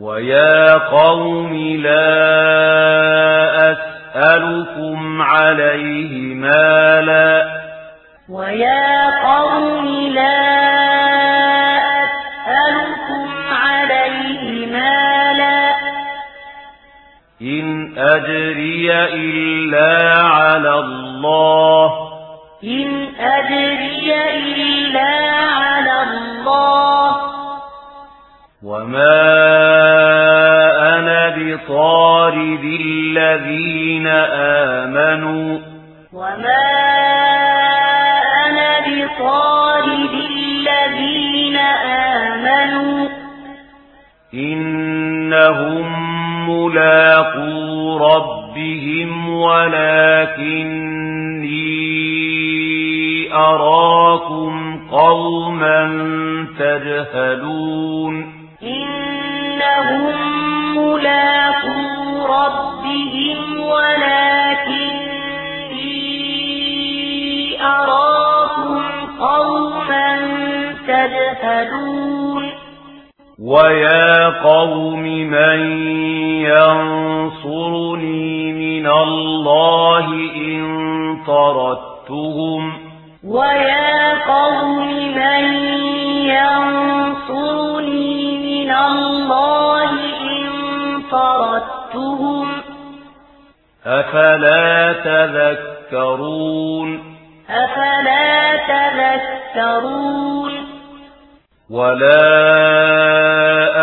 وَيَا قَوْمِ لَا أَسْأَلُكُمْ عَلَيْهِ مَالًا وَيَا قَوْمِ لَا أَسْأَلُكُمْ عَلَيْهِ مَالًا إِنْ أَجْرِيَ إِلَّا عَلَى اللَّهِ إِنْ أَجْرِيَ إِلَّا عَلَى اللَّهِ وَمَا يومئذ الذين آمنوا وما أنا بطارد الذين آمنوا إنهم ملاقو ربهم ولكني أراكم قوما تجهلون ويا قوم من ينصرني من الله إن طردتهم ويا قوم من ينصرني من الله إن طردتهم أفلا تذكرون أفلا تذكرون ولا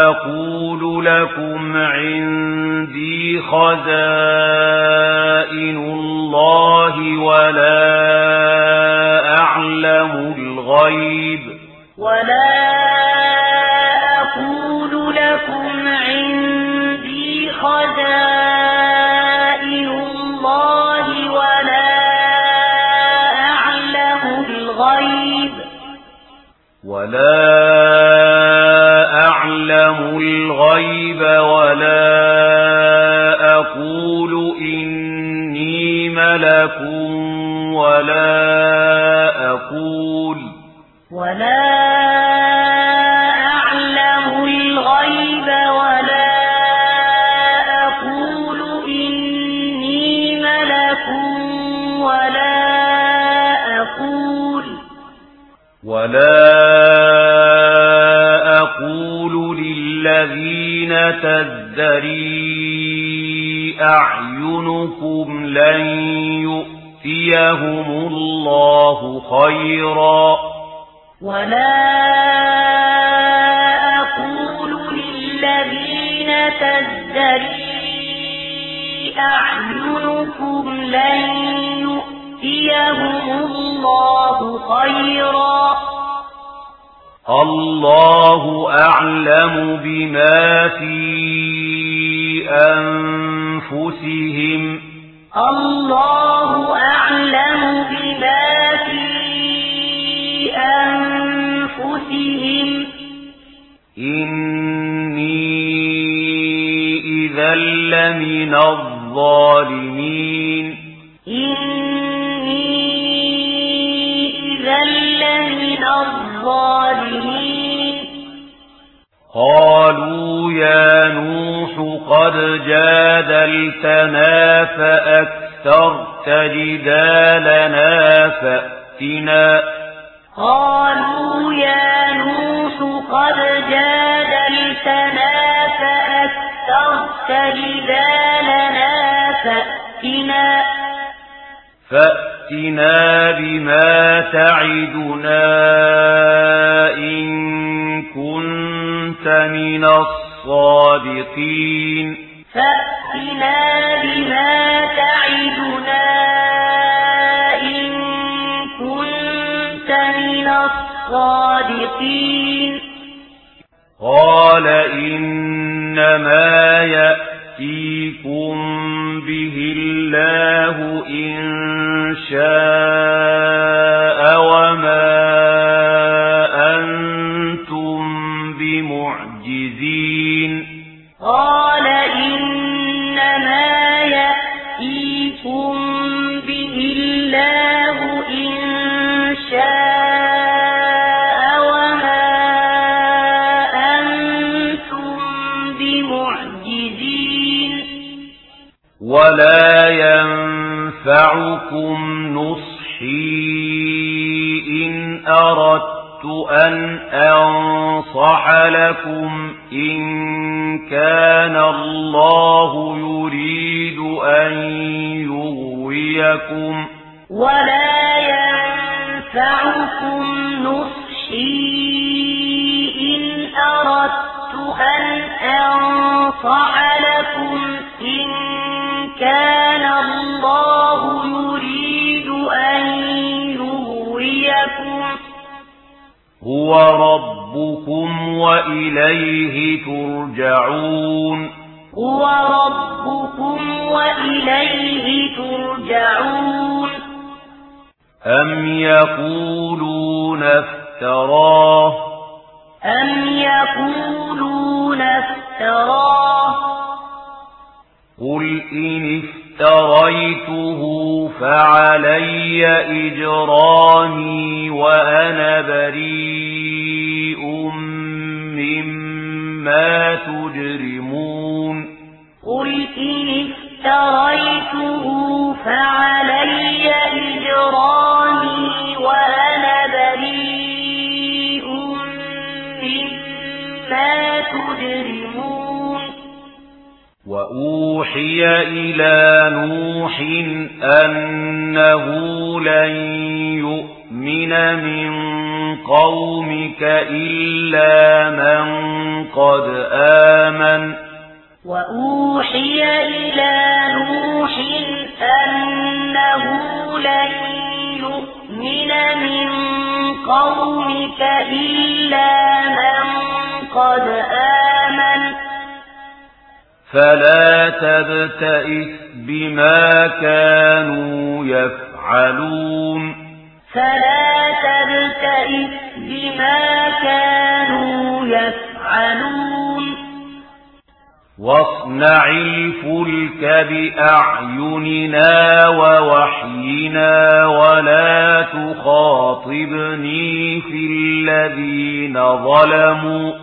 أقول لكم عندي خزائن للذين تزدري أعينكم لن يؤتيهم الله خيرا ولا أقول للذين تزدري أعينكم لن يؤتيهم الله خيرا الله أعلم بما في أنفسهم الله أعلم بما في أنفسهم إني إذا لمن الظالمين إني إذا لمن الظالمين قالوا يا نوح قد جادلتنا فأكثرت جدالنا فأتنا. قالوا يا نوح قد جادلتنا فأكثرت جدالنا فأتنا. فأتنا بما تعدنا. من الصادقين فأتنا بما تعدنا إن كنت من الصادقين قال إنما يأتيكم به الله إن شاء ينفعكم نصحي إن أردت أن أنصح لكم إن كان الله يريد أن يغويكم ولا ينفعكم نصحي إن أردت أن أنصح لكم إن كان لكم. هو ربكم وإليه ترجعون. هو ربكم وإليه ترجعون. أم يقولون افتراه. أم يقولون افتراه. قل إن افتراه اشتريته فعلي إجراني وأنا بريء مما تجرمون قل إن اشتريته فعلي إجراني وأوحي إلى نوح أنه لن يؤمن من قومك إلا من قد آمن وأوحي إلى نوح أنه لن يؤمن من قومك إلا من قد آمن فلا تبتئس بما كانوا يفعلون. فلا تبتئس بما كانوا يفعلون. واصنع الفلك بأعيننا ووحينا ولا تخاطبني في الذين ظلموا.